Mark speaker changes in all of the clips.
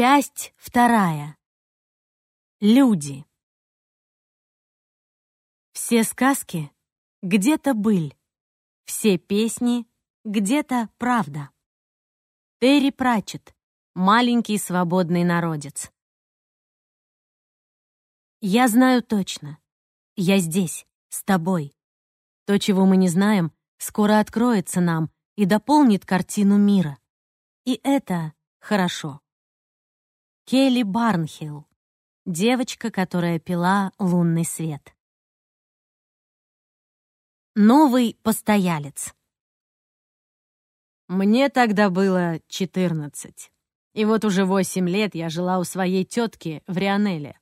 Speaker 1: Часть вторая. Люди. Все сказки — где-то быль, все песни — где-то правда. Терри Пратчетт, маленький свободный народец. Я знаю точно. Я здесь, с тобой. То, чего мы не знаем, скоро откроется нам и дополнит картину мира. И это хорошо. Келли Барнхилл. Девочка, которая пила лунный свет. Новый постоялец. Мне тогда было 14. И вот уже 8 лет я жила у своей тетки в Рионеле.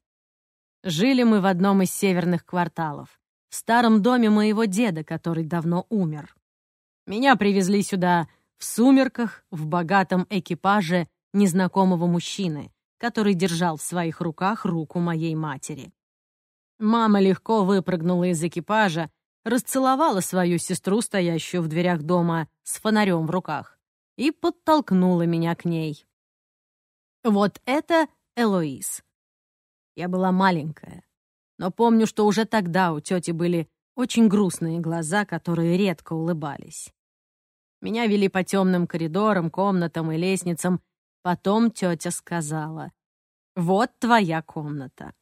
Speaker 1: Жили мы в одном из северных кварталов, в старом доме моего деда, который давно умер. Меня привезли сюда в сумерках, в богатом экипаже незнакомого мужчины, который держал в своих руках руку моей матери. Мама легко выпрыгнула из экипажа, расцеловала свою сестру, стоящую в дверях дома с фонарем в руках, и подтолкнула меня к ней. Вот это Элоиз. Я была маленькая, но помню, что уже тогда у тети были очень грустные глаза, которые редко улыбались. Меня вели по темным коридорам, комнатам и лестницам, Потом тетя сказала, «Вот твоя комната».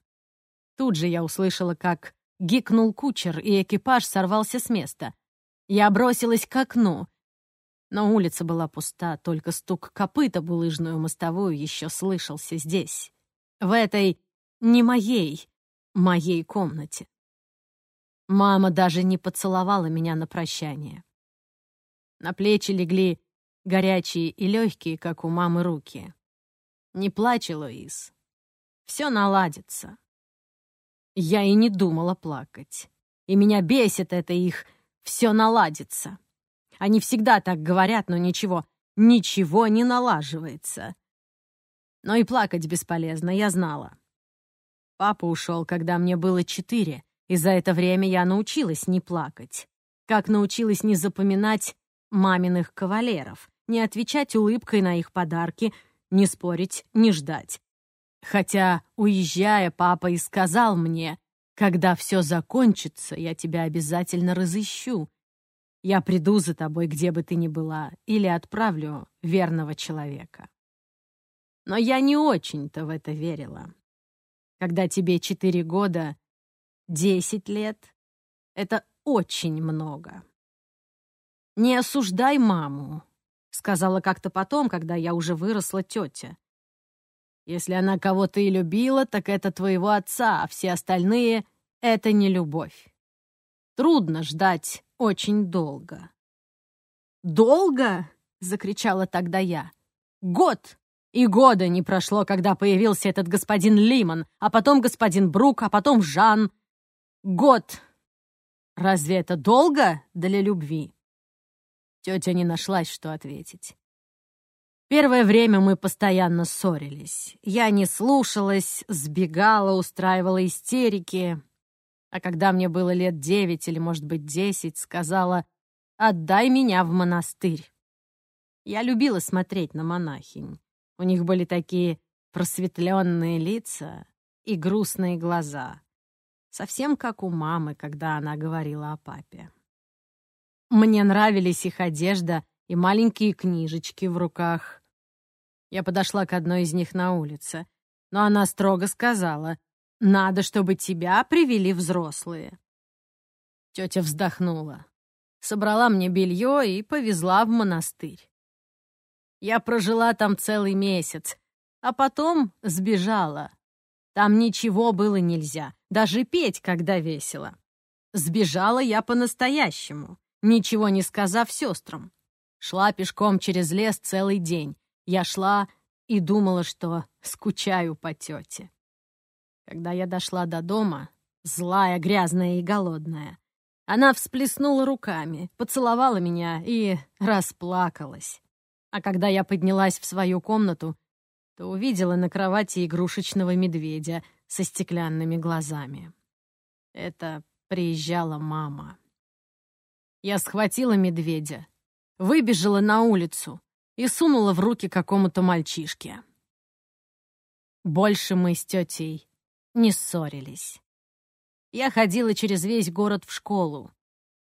Speaker 1: Тут же я услышала, как гикнул кучер, и экипаж сорвался с места. Я бросилась к окну, но улица была пуста, только стук копыта булыжную мостовую еще слышался здесь, в этой не моей, моей комнате. Мама даже не поцеловала меня на прощание. На плечи легли горячие и легкие, как у мамы, руки. «Не плачь, Луис. Все наладится». Я и не думала плакать. И меня бесит это их «все наладится». Они всегда так говорят, но ничего, ничего не налаживается. Но и плакать бесполезно, я знала. Папа ушел, когда мне было четыре, и за это время я научилась не плакать. Как научилась не запоминать маминых кавалеров, не отвечать улыбкой на их подарки, не спорить, не ждать. Хотя, уезжая, папа и сказал мне, «Когда все закончится, я тебя обязательно разыщу. Я приду за тобой, где бы ты ни была, или отправлю верного человека». Но я не очень-то в это верила. Когда тебе четыре года, десять лет — это очень много. Не осуждай маму, сказала как-то потом, когда я уже выросла тетя. Если она кого-то и любила, так это твоего отца, а все остальные — это не любовь. Трудно ждать очень долго. «Долго?» — закричала тогда я. «Год!» И года не прошло, когда появился этот господин Лимон, а потом господин Брук, а потом Жан. Год! Разве это долго для любви? Тетя не нашлась, что ответить. Первое время мы постоянно ссорились. Я не слушалась, сбегала, устраивала истерики. А когда мне было лет девять или, может быть, десять, сказала «Отдай меня в монастырь». Я любила смотреть на монахинь. У них были такие просветленные лица и грустные глаза. Совсем как у мамы, когда она говорила о папе. Мне нравились их одежда и маленькие книжечки в руках. Я подошла к одной из них на улице, но она строго сказала, «Надо, чтобы тебя привели взрослые». Тетя вздохнула, собрала мне белье и повезла в монастырь. Я прожила там целый месяц, а потом сбежала. Там ничего было нельзя, даже петь, когда весело. Сбежала я по-настоящему ничего не сказав сестрам. Шла пешком через лес целый день. Я шла и думала, что скучаю по тете. Когда я дошла до дома, злая, грязная и голодная, она всплеснула руками, поцеловала меня и расплакалась. А когда я поднялась в свою комнату, то увидела на кровати игрушечного медведя со стеклянными глазами. Это приезжала мама. Я схватила медведя, выбежала на улицу и сунула в руки какому-то мальчишке. Больше мы с тетей не ссорились. Я ходила через весь город в школу.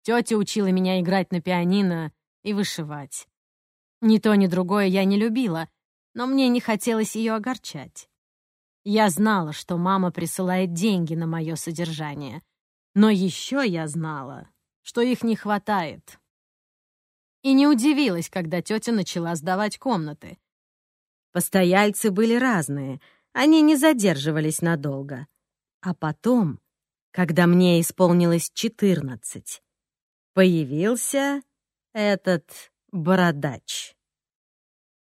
Speaker 1: Тетя учила меня играть на пианино и вышивать. Ни то, ни другое я не любила, но мне не хотелось ее огорчать. Я знала, что мама присылает деньги на мое содержание, но еще я знала, что их не хватает. И не удивилась, когда тетя начала сдавать комнаты. Постояльцы были разные, они не задерживались надолго. А потом, когда мне исполнилось четырнадцать, появился этот бородач.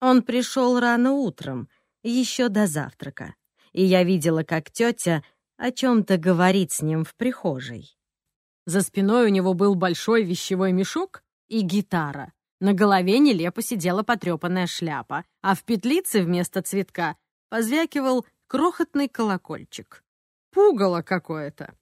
Speaker 1: Он пришел рано утром, еще до завтрака, и я видела, как тетя о чем-то говорит с ним в прихожей. За спиной у него был большой вещевой мешок и гитара. На голове нелепо сидела потрепанная шляпа, а в петлице вместо цветка позвякивал крохотный колокольчик. Пугало какое-то.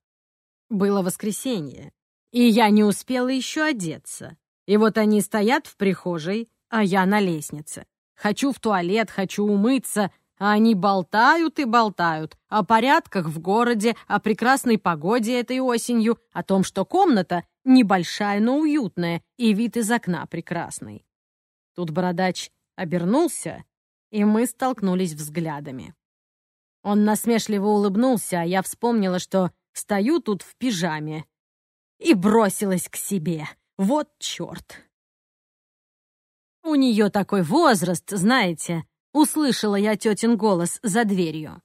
Speaker 1: Было воскресенье, и я не успела еще одеться. И вот они стоят в прихожей, а я на лестнице. Хочу в туалет, хочу умыться, а они болтают и болтают о порядках в городе, о прекрасной погоде этой осенью, о том, что комната небольшая, но уютная, и вид из окна прекрасный. Тут бородач обернулся, и мы столкнулись взглядами. Он насмешливо улыбнулся, а я вспомнила, что стою тут в пижаме, и бросилась к себе. Вот черт! У нее такой возраст, знаете, Услышала я тетин голос за дверью.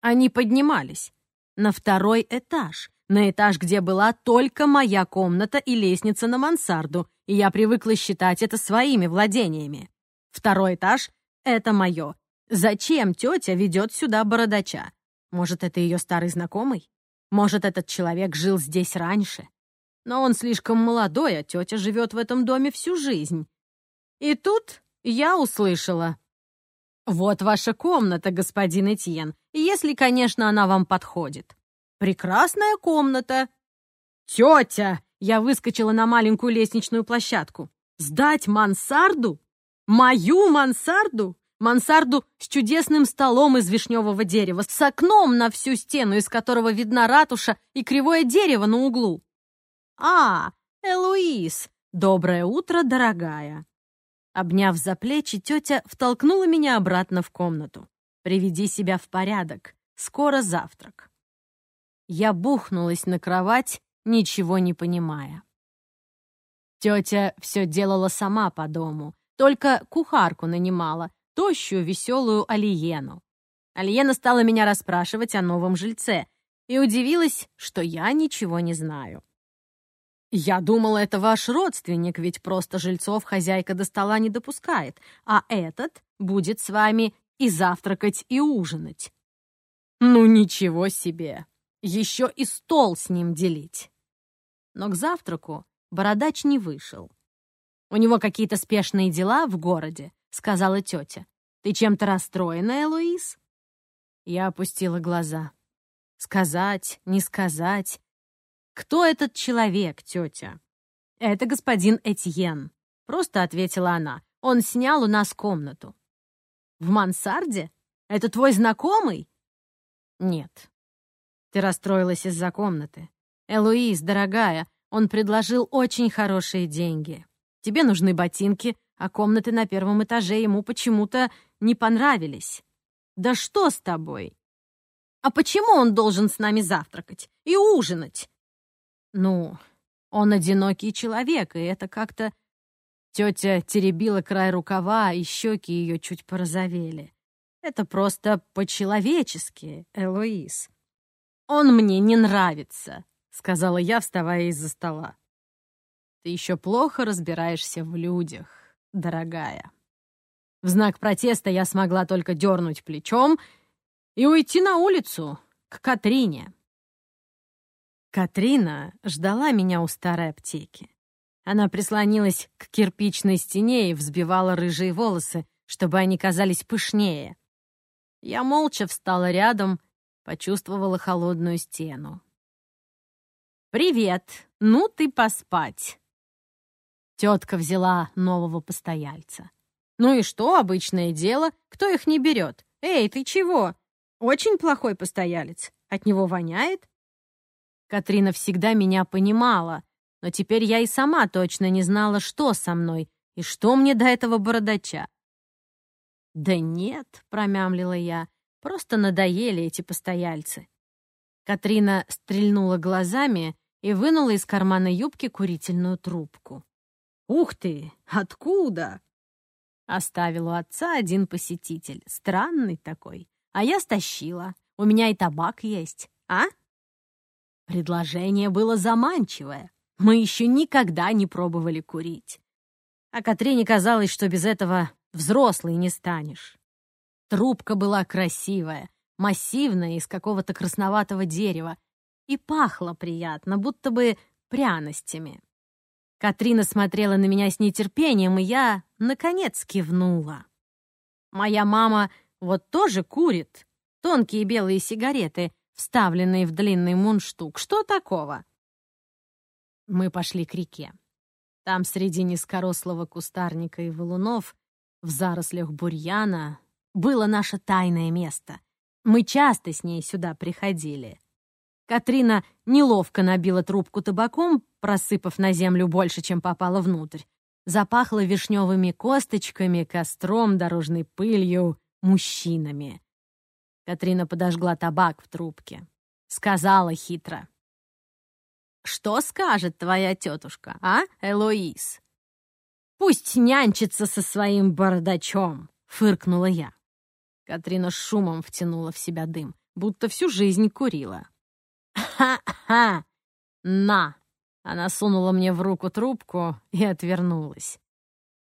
Speaker 1: Они поднимались на второй этаж, на этаж, где была только моя комната и лестница на мансарду, и я привыкла считать это своими владениями. Второй этаж — это мое. Зачем тетя ведет сюда бородача? Может, это ее старый знакомый? Может, этот человек жил здесь раньше? Но он слишком молодой, а тетя живет в этом доме всю жизнь. И тут я услышала. «Вот ваша комната, господин Этьен, если, конечно, она вам подходит. Прекрасная комната». «Тетя!» — я выскочила на маленькую лестничную площадку. «Сдать мансарду? Мою мансарду? Мансарду с чудесным столом из вишневого дерева, с окном на всю стену, из которого видна ратуша и кривое дерево на углу. А, Элуиз, доброе утро, дорогая. Обняв за плечи, тетя втолкнула меня обратно в комнату. «Приведи себя в порядок. Скоро завтрак». Я бухнулась на кровать, ничего не понимая. Тетя все делала сама по дому, только кухарку нанимала, тощую, веселую Алиену. Алиена стала меня расспрашивать о новом жильце и удивилась, что я ничего не знаю. «Я думала, это ваш родственник, ведь просто жильцов хозяйка до стола не допускает, а этот будет с вами и завтракать, и ужинать». «Ну ничего себе! Еще и стол с ним делить!» Но к завтраку бородач не вышел. «У него какие-то спешные дела в городе», — сказала тетя. «Ты чем-то расстроена, Луис?» Я опустила глаза. Сказать, не сказать. «Кто этот человек, тетя?» «Это господин Этьен», — просто ответила она. «Он снял у нас комнату». «В мансарде? Это твой знакомый?» «Нет». «Ты расстроилась из-за комнаты. Элоиз, дорогая, он предложил очень хорошие деньги. Тебе нужны ботинки, а комнаты на первом этаже ему почему-то не понравились. Да что с тобой? А почему он должен с нами завтракать и ужинать? Ну, он одинокий человек, и это как-то... Тетя теребила край рукава, и щеки ее чуть порозовели. Это просто по-человечески, Элоиз. «Он мне не нравится», — сказала я, вставая из-за стола. «Ты еще плохо разбираешься в людях, дорогая». В знак протеста я смогла только дернуть плечом и уйти на улицу, к Катрине. Катрина ждала меня у старой аптеки. Она прислонилась к кирпичной стене и взбивала рыжие волосы, чтобы они казались пышнее. Я молча встала рядом, почувствовала холодную стену. «Привет! Ну ты поспать!» Тетка взяла нового постояльца. «Ну и что, обычное дело, кто их не берет? Эй, ты чего? Очень плохой постоялец. От него воняет?» Катрина всегда меня понимала, но теперь я и сама точно не знала, что со мной и что мне до этого бородача. «Да нет», — промямлила я, — «просто надоели эти постояльцы». Катрина стрельнула глазами и вынула из кармана юбки курительную трубку. «Ух ты! Откуда?» Оставил у отца один посетитель. Странный такой. А я стащила. У меня и табак есть. А? Предложение было заманчивое. Мы еще никогда не пробовали курить. А Катрине казалось, что без этого взрослый не станешь. Трубка была красивая, массивная, из какого-то красноватого дерева, и пахла приятно, будто бы пряностями. Катрина смотрела на меня с нетерпением, и я, наконец, кивнула. Моя мама вот тоже курит. Тонкие белые сигареты, вставленные в длинный мундштук. Что такого? Мы пошли к реке. Там среди низкорослого кустарника и валунов, в зарослях бурьяна, было наше тайное место. Мы часто с ней сюда приходили. Катрина неловко набила трубку табаком, просыпав на землю больше, чем попало внутрь. Запахло вишневыми косточками, костром, дорожной пылью, мужчинами. Катрина подожгла табак в трубке. Сказала хитро. «Что скажет твоя тетушка, а, Элоиз?» «Пусть нянчится со своим бардачом», — фыркнула я. Катрина шумом втянула в себя дым, будто всю жизнь курила. «Ха-ха! На!» Она сунула мне в руку трубку и отвернулась.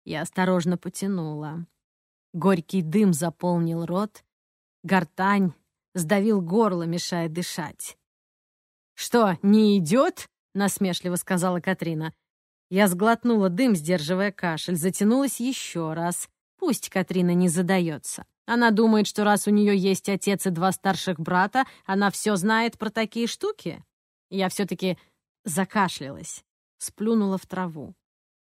Speaker 1: Я осторожно потянула. Горький дым заполнил рот, Гортань сдавил горло, мешая дышать. «Что, не идет?» — насмешливо сказала Катрина. Я сглотнула дым, сдерживая кашель, затянулась еще раз. Пусть Катрина не задается. Она думает, что раз у нее есть отец и два старших брата, она все знает про такие штуки. Я все-таки закашлялась, сплюнула в траву.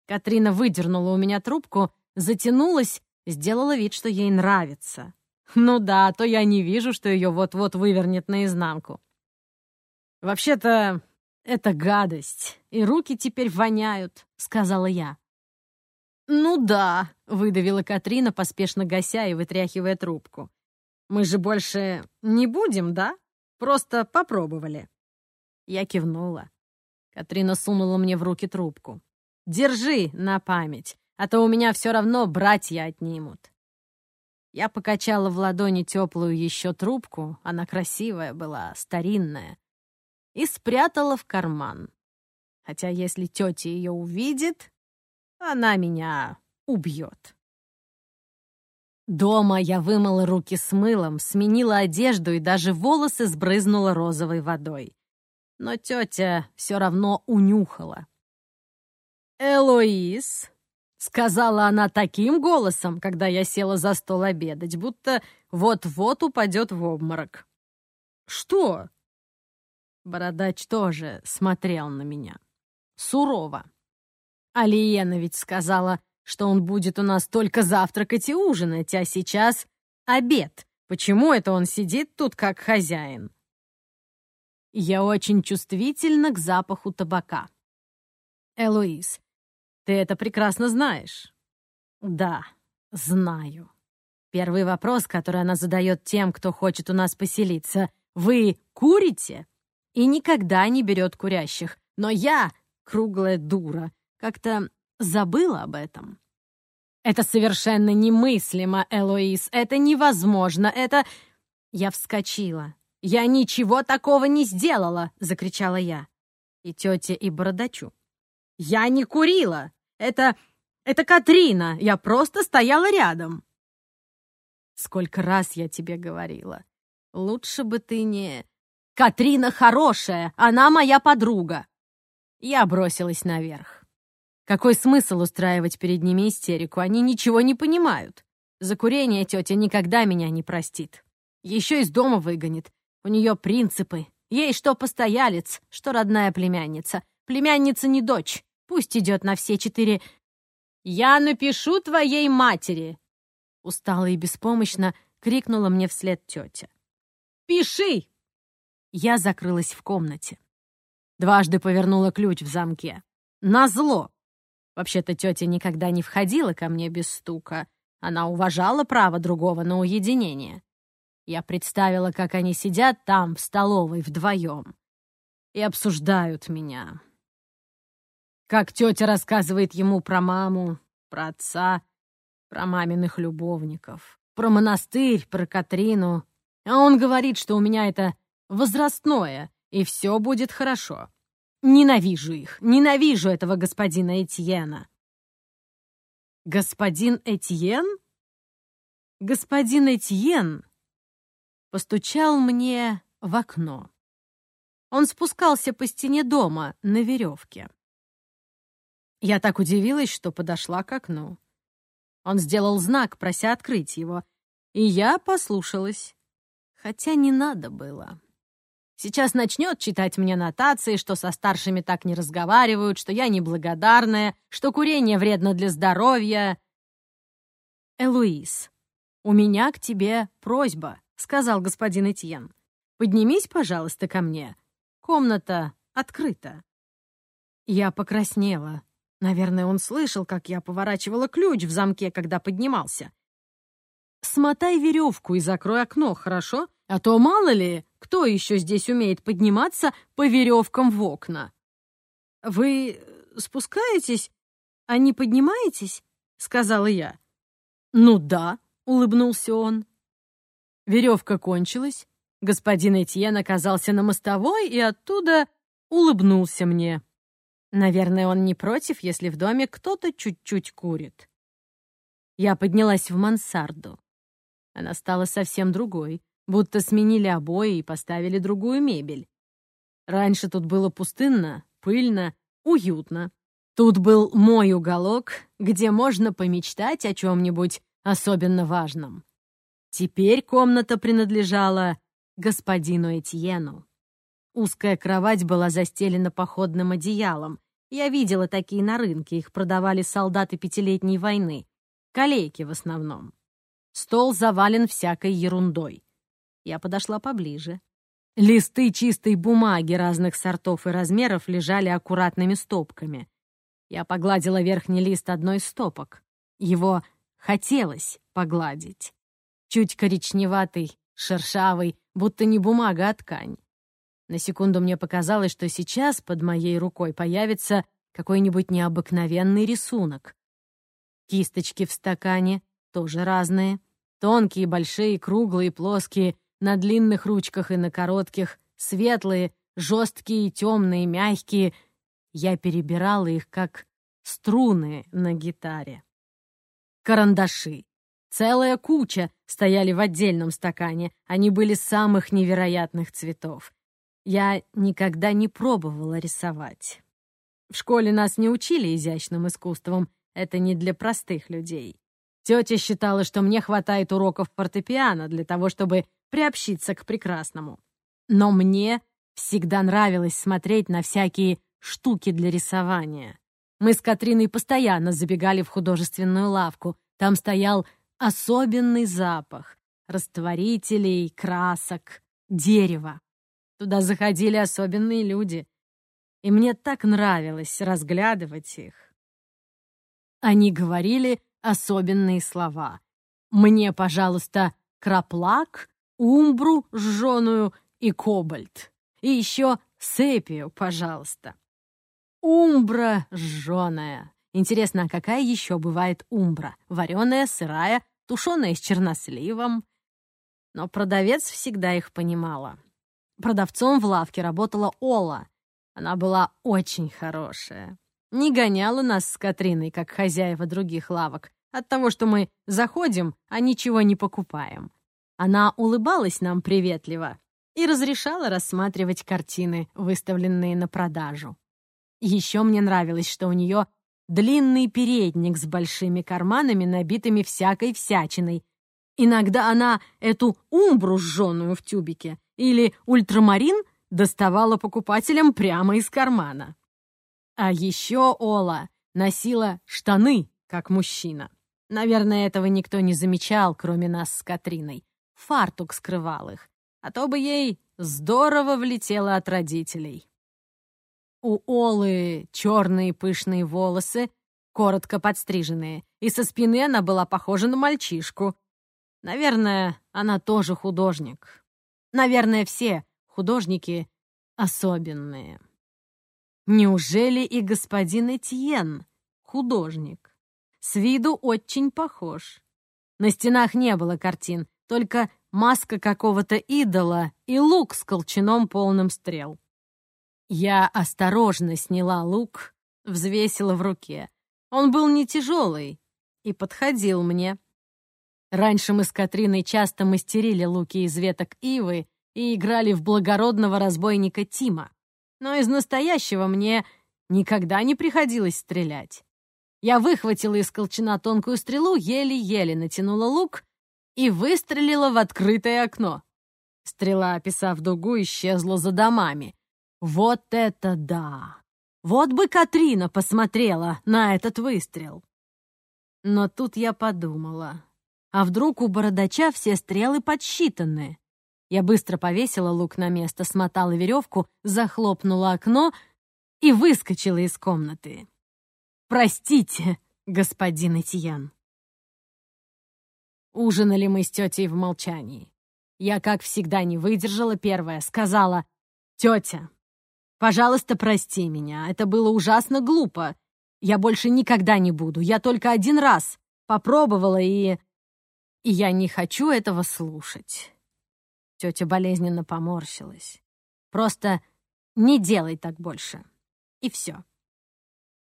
Speaker 1: Катрина выдернула у меня трубку, затянулась, сделала вид, что ей нравится. Ну да, а то я не вижу, что ее вот-вот вывернет наизнанку. Вообще-то, это гадость, и руки теперь воняют, сказала я. Ну да, выдавила Катрина, поспешно гася и вытряхивая трубку. Мы же больше не будем, да? Просто попробовали. Я кивнула. Катрина сунула мне в руки трубку. «Держи на память, а то у меня все равно братья отнимут». Я покачала в ладони теплую еще трубку, она красивая была, старинная, и спрятала в карман. Хотя если тетя ее увидит, она меня убьет. Дома я вымыла руки с мылом, сменила одежду и даже волосы сбрызнула розовой водой. Но тетя все равно унюхала. «Элоиз, Сказала она таким голосом, когда я села за стол обедать, будто вот-вот упадет в обморок. «Что?» Бородач тоже смотрел на меня. Сурово. Алиена ведь сказала, что он будет у нас только завтракать и ужинать, а сейчас обед. Почему это он сидит тут как хозяин? Я очень чувствительна к запаху табака. Элоиз, ты это прекрасно знаешь. Да, знаю. Первый вопрос, который она задает тем, кто хочет у нас поселиться. Вы курите? И никогда не берет курящих. Но я, круглая дура, как-то забыла об этом. Это совершенно немыслимо, Элоиз. Это невозможно. Это... Я вскочила. «Я ничего такого не сделала!» — закричала я. И тетя, и бородачу. «Я не курила! Это... это Катрина. Я просто стояла рядом. Сколько раз я тебе говорила. Лучше бы ты не... Катрина хорошая, она моя подруга. Я бросилась наверх. Какой смысл устраивать перед ними истерику? Они ничего не понимают. За курение тетя никогда меня не простит. Еще из дома выгонит. У нее принципы. Ей что постоялец, что родная племянница. Племянница не дочь. Пусть идет на все четыре. Я напишу твоей матери!» Устало и беспомощно — крикнула мне вслед тетя. «Пиши!» Я закрылась в комнате. Дважды повернула ключ в замке. Назло! Вообще-то тетя никогда не входила ко мне без стука. Она уважала право другого на уединение. Я представила, как они сидят там, в столовой, вдвоем, и обсуждают меня. Как тетя рассказывает ему про маму, про отца, про маминых любовников, про монастырь, про Катрину. А он говорит, что у меня это возрастное, и все будет хорошо. Ненавижу их, ненавижу этого господина Этьена. Господин Этьен? Господин Этьен постучал мне в окно. Он спускался по стене дома на веревке. Я так удивилась, что подошла к окну. Он сделал знак, прося открыть его, и я послушалась, хотя не надо было. Сейчас начнет читать мне нотации, что со старшими так не разговаривают, что я неблагодарная, что курение вредно для здоровья. «Элуиз, у меня к тебе просьба», — сказал господин Этьен. «Поднимись, пожалуйста, ко мне. Комната открыта». Я покраснела. Наверное, он слышал, как я поворачивала ключ в замке, когда поднимался. «Смотай веревку и закрой окно, хорошо? А то, мало ли, кто еще здесь умеет подниматься по веревкам в окна?» «Вы спускаетесь, а не поднимаетесь?» — сказала я. «Ну да», — улыбнулся он. Веревка кончилась, господин Этьен оказался на мостовой и оттуда улыбнулся мне. Наверное, он не против, если в доме кто-то чуть-чуть курит. Я поднялась в мансарду. Она стала совсем другой, будто сменили обои и поставили другую мебель. Раньше тут было пустынно, пыльно, уютно. Тут был мой уголок, где можно помечтать о чем-нибудь особенно важном. Теперь комната принадлежала господину Этьену. Узкая кровать была застелена походным одеялом. Я видела такие на рынке, их продавали солдаты пятилетней войны. Калейки в основном. Стол завален всякой ерундой. Я подошла поближе. Листы чистой бумаги разных сортов и размеров лежали аккуратными стопками. Я погладила верхний лист одной из стопок. Его хотелось погладить. Чуть коричневатый, шершавый, будто не бумага, а ткань. На секунду мне показалось, что сейчас под моей рукой появится какой-нибудь необыкновенный рисунок. Кисточки в стакане тоже разные. Тонкие, большие, круглые, плоские, на длинных ручках и на коротких, светлые, жесткие, темные, мягкие. Я перебирала их, как струны на гитаре. Карандаши. Целая куча стояли в отдельном стакане. Они были самых невероятных цветов. Я никогда не пробовала рисовать. В школе нас не учили изящным искусством. Это не для простых людей. Тетя считала, что мне хватает уроков фортепиано для того, чтобы приобщиться к прекрасному. Но мне всегда нравилось смотреть на всякие штуки для рисования. Мы с Катриной постоянно забегали в художественную лавку. Там стоял особенный запах растворителей, красок, дерева. Туда заходили особенные люди, и мне так нравилось разглядывать их. Они говорили особенные слова. «Мне, пожалуйста, краплак, умбру жженую и кобальт. И еще сепию, пожалуйста». Умбра жженая. Интересно, а какая еще бывает умбра? Вареная, сырая, тушеная с черносливом? Но продавец всегда их понимала. Продавцом в лавке работала Ола. Она была очень хорошая не гоняла нас с Катриной, как хозяева других лавок, от того, что мы заходим, а ничего не покупаем. Она улыбалась нам приветливо и разрешала рассматривать картины, выставленные на продажу. Еще мне нравилось, что у нее длинный передник с большими карманами, набитыми всякой всячиной. Иногда она эту умбру сжёную в тюбике или ультрамарин доставала покупателям прямо из кармана. А еще Ола носила штаны, как мужчина. Наверное, этого никто не замечал, кроме нас с Катриной. фартук скрывал их, а то бы ей здорово влетело от родителей. У Олы черные пышные волосы, коротко подстриженные, и со спины она была похожа на мальчишку. Наверное, она тоже художник. Наверное, все художники особенные. Неужели и господин Этьен художник? С виду очень похож. На стенах не было картин, только маска какого-то идола и лук с колчаном полным стрел. Я осторожно сняла лук, взвесила в руке. Он был не тяжелый и подходил мне. Раньше мы с Катриной часто мастерили луки из веток ивы и играли в благородного разбойника Тима. Но из настоящего мне никогда не приходилось стрелять. Я выхватила из колчана тонкую стрелу, еле-еле натянула лук и выстрелила в открытое окно. Стрела, описав дугу, исчезла за домами. Вот это да! Вот бы Катрина посмотрела на этот выстрел. Но тут я подумала, а вдруг у бородача все стрелы подсчитаны? Я быстро повесила лук на место, смотала веревку, захлопнула окно и выскочила из комнаты. «Простите, господин Этьян». Ужинали мы с тетей в молчании. Я, как всегда, не выдержала первая, сказала, «Тетя, пожалуйста, прости меня, это было ужасно глупо. Я больше никогда не буду, я только один раз попробовала и... И я не хочу этого слушать». Тетя болезненно поморщилась. «Просто не делай так больше. И все.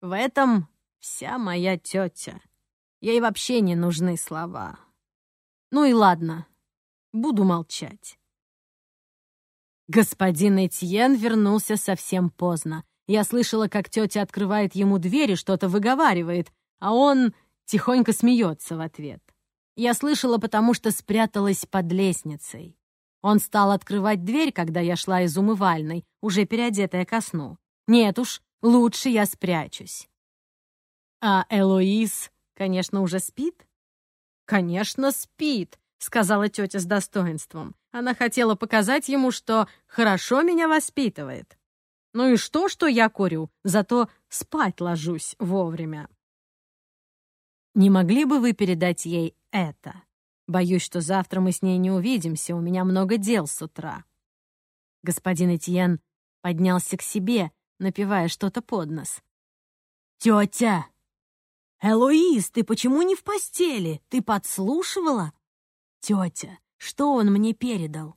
Speaker 1: В этом вся моя тетя. Ей вообще не нужны слова. Ну и ладно, буду молчать. Господин Этьен вернулся совсем поздно. Я слышала, как тетя открывает ему дверь и что-то выговаривает, а он тихонько смеется в ответ. Я слышала, потому что спряталась под лестницей. Он стал открывать дверь, когда я шла из умывальной, уже переодетая ко сну. Нет уж, лучше я спрячусь. А Элоиз, конечно, уже спит? Конечно, спит, сказала тетя с достоинством. Она хотела показать ему, что хорошо меня воспитывает. Ну и что, что я курю, зато спать ложусь вовремя. Не могли бы вы передать ей это? Боюсь, что завтра мы с ней не увидимся, у меня много дел с утра. Господин Этьен поднялся к себе, напивая что-то под нос. «Тетя!» «Элоиз, ты почему не в постели? Ты подслушивала?» «Тетя, что он мне передал?»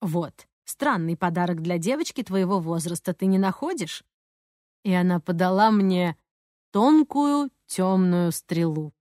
Speaker 1: «Вот, странный подарок для девочки твоего возраста, ты не находишь?» И она подала мне тонкую темную стрелу.